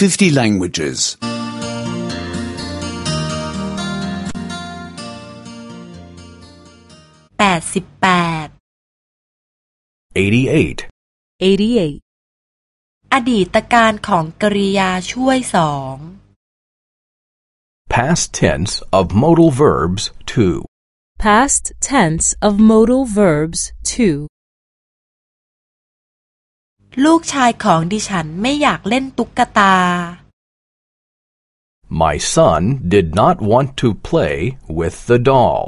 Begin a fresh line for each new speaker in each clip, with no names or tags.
50 languages.
แปดสิบแปด
88.
88.
อดีตการของกริยาช่วยสอง
Past tense of modal verbs 2.
Past tense of modal verbs 2.
ลูกชายของดิฉันไม่อยากเล่นตุ๊กตา
My son did not want to play with the doll.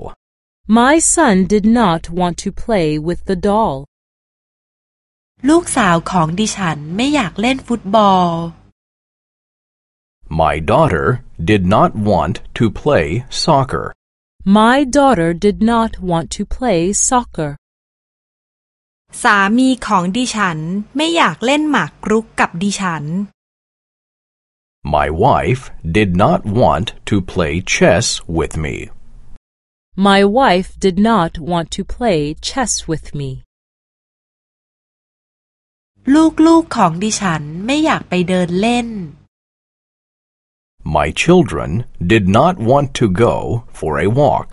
My son did not want to play with the doll.
ลูกสาวของดิฉันไม่อยากเล่นฟุตบอล
My daughter did not want to play soccer.
My daughter did not want to play soccer.
สามีของดิฉันไม่อยากเล่นหมากรุกกับดิฉัน
My wife did not want to play chess with me.
My wife did not want to play chess with me.
ลูกๆของดิฉันไม่อยากไปเดินเล่น
My children did not want to go for a walk.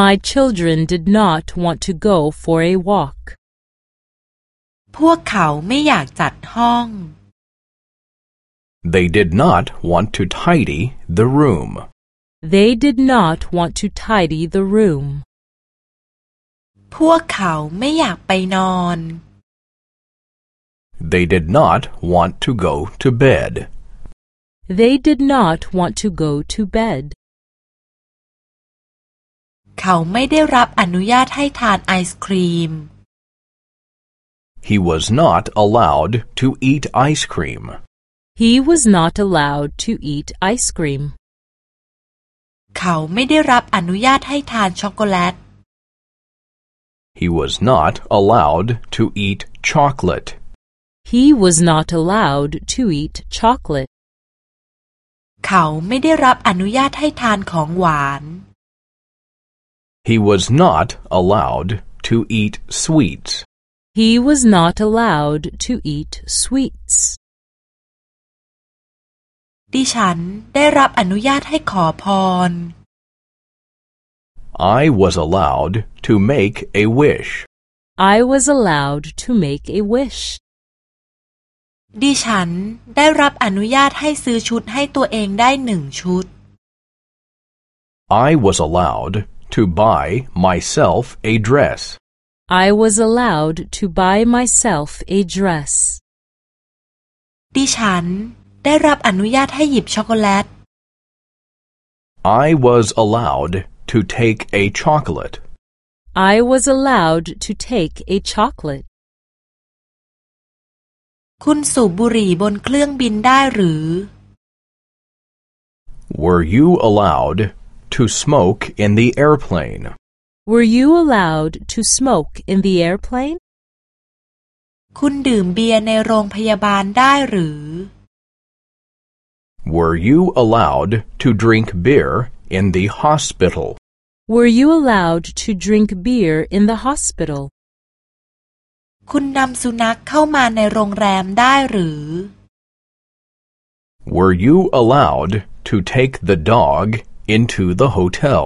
My children did not want to go for a walk.
พวกเขาไม่อยากจัดห้อง
They did not want to tidy the room.
They did not want to tidy the room.
พวกเขาไม่อยากไปนอน
They did not want to go to bed.
They did not want to go to bed.
เขาไม่ได้รับอนุญาตให้ทานไอศครีม
He was not allowed to eat ice cream.
He was not allowed to eat ice cream.
เขาไม่ได้รับอนุญาตให้ทานช็อกโกแลต
He was not allowed to eat chocolate.
He was not allowed to eat chocolate.
เขาไม่ได้รับอนุญาตให้ทานของหวาน
He was not allowed to eat sweets.
He was not allowed to eat sweets.
ดิฉันได้รับอนุญาตให้ขอพร
I was allowed to make a wish.
I was allowed to make a wish.
ดิฉันได้รับอนุญาตให้ซื้อชุดให้ตัวเองได้หนึ่งชุด
I was allowed to buy myself a dress.
I was allowed to buy myself a dress.
ดิฉันได้รับอนุญาตให้หยิบช็อกโกแลต
I was allowed to take a chocolate.
I was allowed to take a chocolate.
คุณสูบบุหรี่บนเครื่องบินได้หรือ
Were you allowed to smoke in the airplane?
Were you allowed to smoke in the airplane?
คุณดื่มเบียร์ในโรงพยาบาลได้หรือ
Were you allowed to drink beer in the hospital?
Were you allowed to drink beer in the hospital?
คุณนำสุนัขเข้ามาในโรงแรมได้หรือ
Were you allowed to take the dog into the hotel?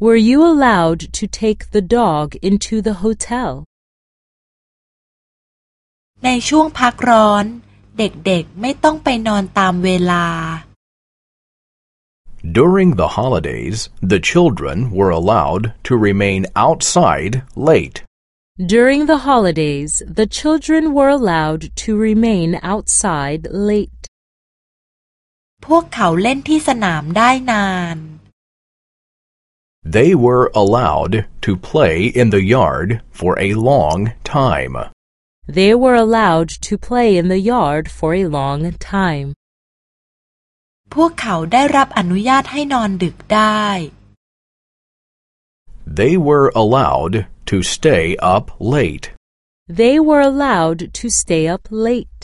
Were you allowed to take the dog into the hotel?
ในช่วงพักร้อน เด็กๆไม่ต้องไปนอนตามเวลา
During the holidays, the children were allowed to remain outside late.
During the holidays, the children were allowed to remain outside late.
พวกเขาเล่นที่สนามได้นาน
They were allowed to play in the yard for a long time.
They were allowed to play in the yard for a long time.
พวกเขาได้รับอนุญาตให้นอนดึกได้
They were allowed to stay up late.
They were allowed to stay up late.